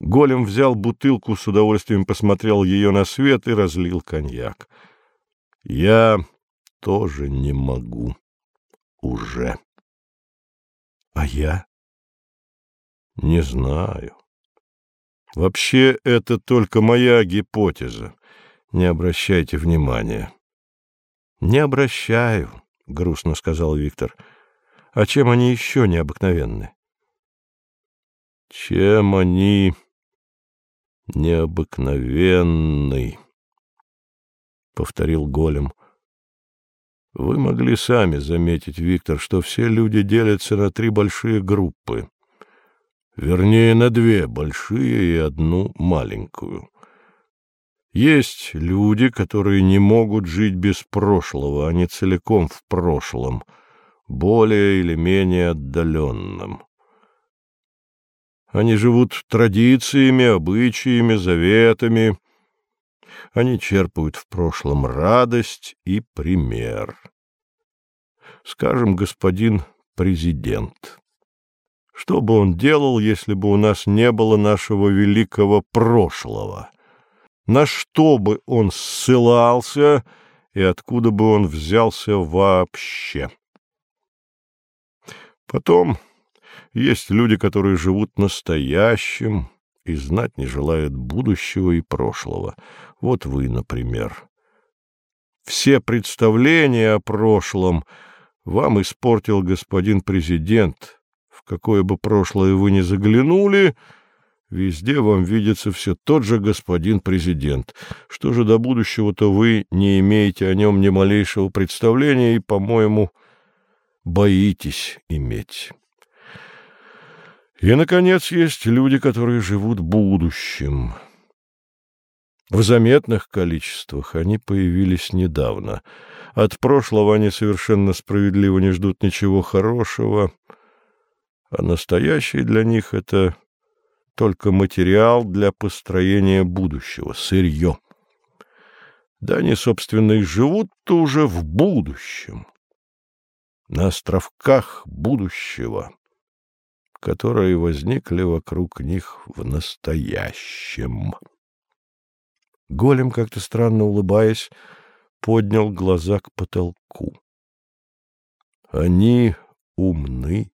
Голем взял бутылку, с удовольствием посмотрел ее на свет и разлил коньяк. — Я тоже не могу. Уже. — А я? — Не знаю. Вообще, это только моя гипотеза. Не обращайте внимания. — Не обращаю, — грустно сказал Виктор. — А чем они еще необыкновенны? — Чем они необыкновенны? — повторил голем. — Вы могли сами заметить, Виктор, что все люди делятся на три большие группы. Вернее, на две большие и одну маленькую. Есть люди, которые не могут жить без прошлого, они целиком в прошлом, более или менее отдаленном. Они живут традициями, обычаями, заветами. Они черпают в прошлом радость и пример. Скажем, господин президент. Что бы он делал, если бы у нас не было нашего великого прошлого? На что бы он ссылался и откуда бы он взялся вообще? Потом есть люди, которые живут настоящим и знать не желают будущего и прошлого. Вот вы, например. Все представления о прошлом вам испортил господин президент, какое бы прошлое вы ни заглянули, везде вам видится все тот же господин президент. Что же до будущего-то вы не имеете о нем ни малейшего представления и, по-моему, боитесь иметь. И, наконец, есть люди, которые живут будущим. В заметных количествах они появились недавно. От прошлого они совершенно справедливо не ждут ничего хорошего — а настоящий для них — это только материал для построения будущего, сырье. Да они, собственно, и живут-то уже в будущем, на островках будущего, которые возникли вокруг них в настоящем. Голем, как-то странно улыбаясь, поднял глаза к потолку. Они умны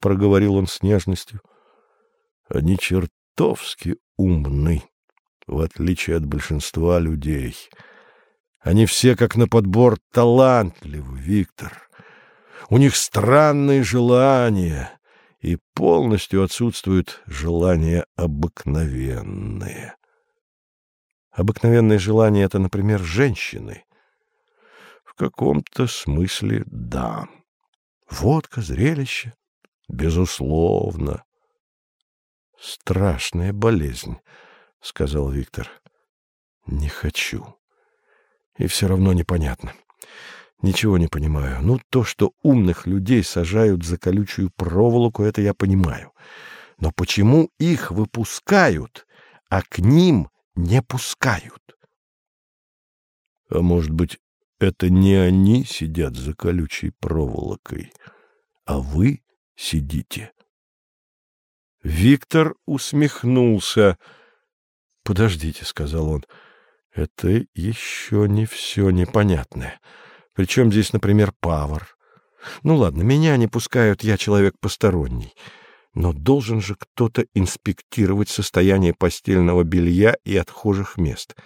проговорил он с нежностью. Они чертовски умны, в отличие от большинства людей. Они все, как на подбор, талантливы, Виктор. У них странные желания, и полностью отсутствуют желания обыкновенные. Обыкновенные желания — это, например, женщины. В каком-то смысле — да. Водка, зрелище, Безусловно. Страшная болезнь, сказал Виктор. Не хочу. И все равно непонятно. Ничего не понимаю. Ну, то, что умных людей сажают за колючую проволоку, это я понимаю. Но почему их выпускают, а к ним не пускают? А может быть, это не они сидят за колючей проволокой, а вы сидите. Виктор усмехнулся. — Подождите, — сказал он, — это еще не все непонятное. Причем здесь, например, павар. Ну ладно, меня не пускают, я человек посторонний. Но должен же кто-то инспектировать состояние постельного белья и отхожих мест.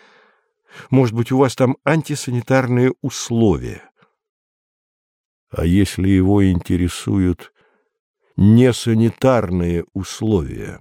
Может быть, у вас там антисанитарные условия? А если его интересуют несанитарные условия.